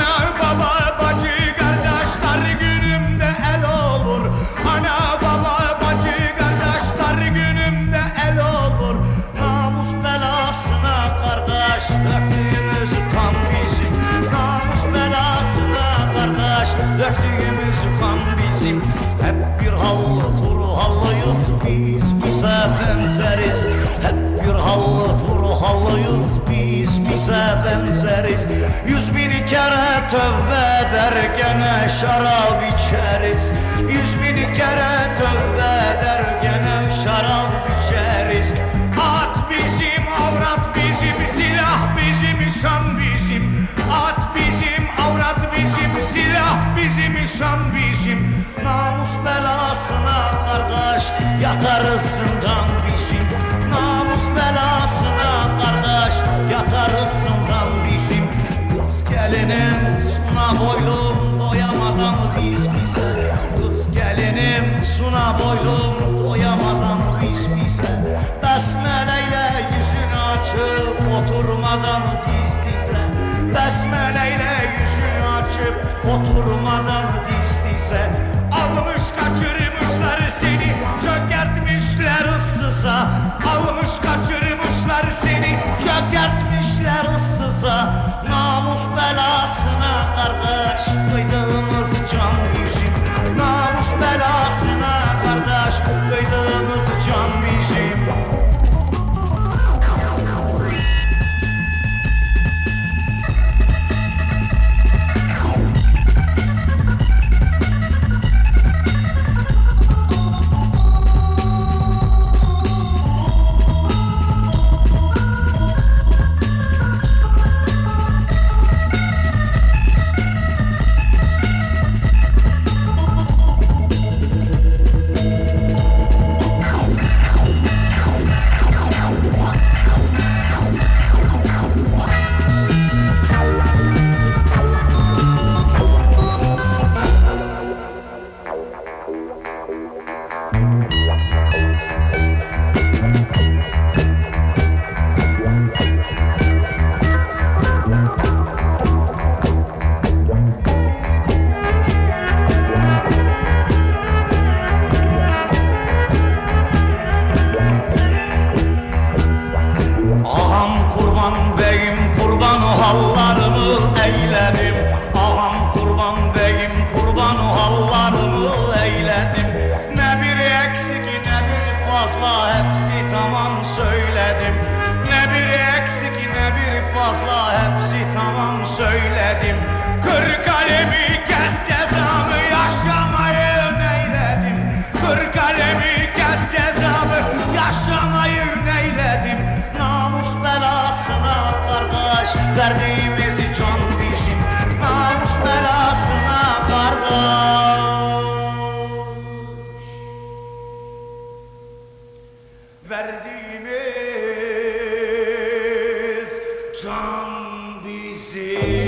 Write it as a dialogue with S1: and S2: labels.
S1: Ana baba bacı kardeşler günümde el olur. Ana baba bacı kardeşler günümde el olur. Namus belasına kardeş döktüğümüz kan bizim. Namus belasına kardeş döktüğümüz kan bizim. Hep bir hallı Yüz bin kere tövbe eder gene şarap içeriz. Yüz bin kere tövbe eder gene şarap içeriz. At bizim, avrat bizim, silah bizim, şan bizim. At bizim, avrat bizim, silah bizim, şan bizim. Namus belasına kardeş yatarız zindan bizim boylum doyamadan biz bize. Kız gelinim suna boylum doyamadan biz bize. Besmeleyle yüzünü açıp oturmadan diz dize. Besmeleyle yüzünü açıp oturmadan diz dize. Almış kaçırmışlar seni çökertmişler ıssıza. Almış kaçırmışlar seni çökertmişler ıssıza. Namus belasına kardeş kıydığımız fazla hepsi tamam söyledim. Ne bir eksik ne bir fazla hepsi tamam söyledim. Kır kalemi kes cezamı yaşamayı neyledim Kır kalemi kes cezamı yaşamayı neyledim Namus belasına kardeş verdiğimiz Grace, be B.